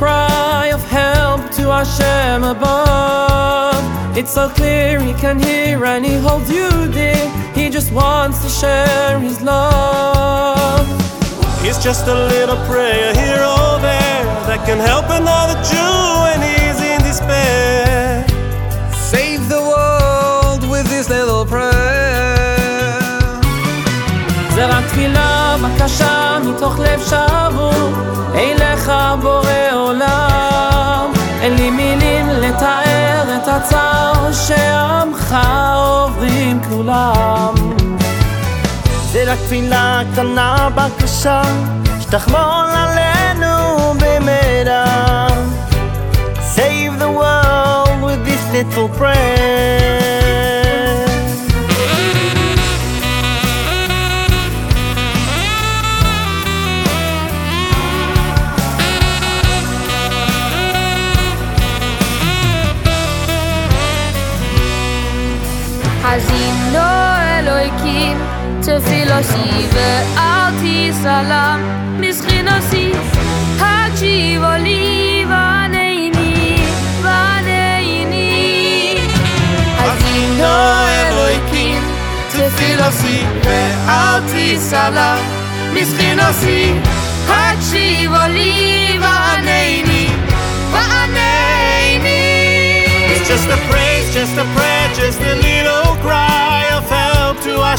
cry of help to Hashem above. It's so clear he can hear and he holds you dear. He just wants to share his love. It's just a little prayer here or there that can help another Jew when he's in despair. Save the world with this little prayer זה רק תפילה, בקשה, מתוך לב שבור אליך בורא את הצער שעמך עוברים כולם. זה רק תפילה קטנה בקשה שתחמול עלינו במהרה. Save the world with this little prayer Hazino Eloikim Tefilosi Ve'alti salam Mischinosi Hakshivo li Vaneini Vaneini Hazino Eloikim Tefilosi ve'alti salam Mischinosi Hakshivo li Vaneini Vaneini It's just a praise, just a prayer,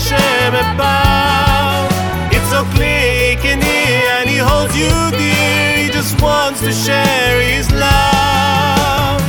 Hashem above. It's so clear he can hear and he holds you dear. He just wants to share his love.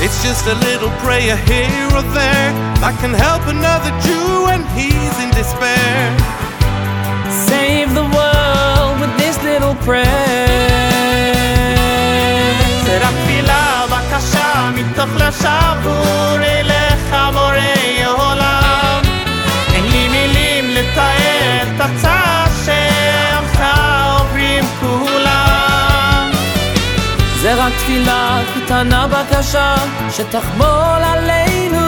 It's just a little prayer here or there that can help another Jew when he's in despair. Save the world with this little prayer תפילה קטנה בקשה שתחמול עלינו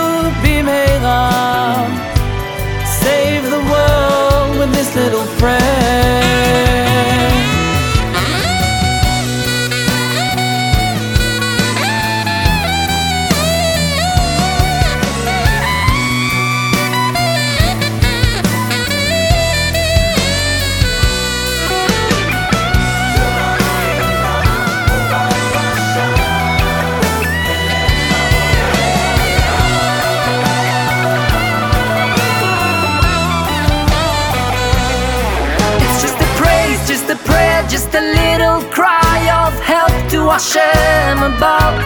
Hashem above.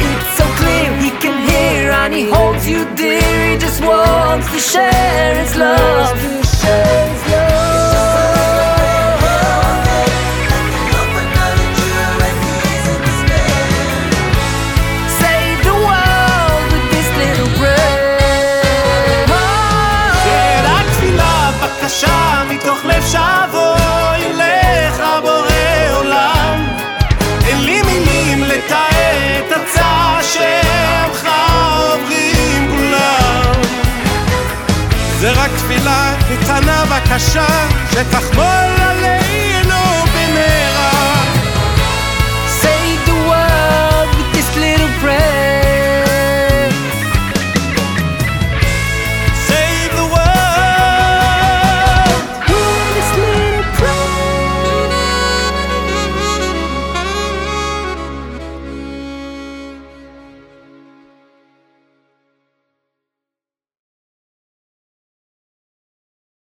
It's so clear he can hear and he holds you dear. He just wants to share his love. קטנה, בקשה, שתחמול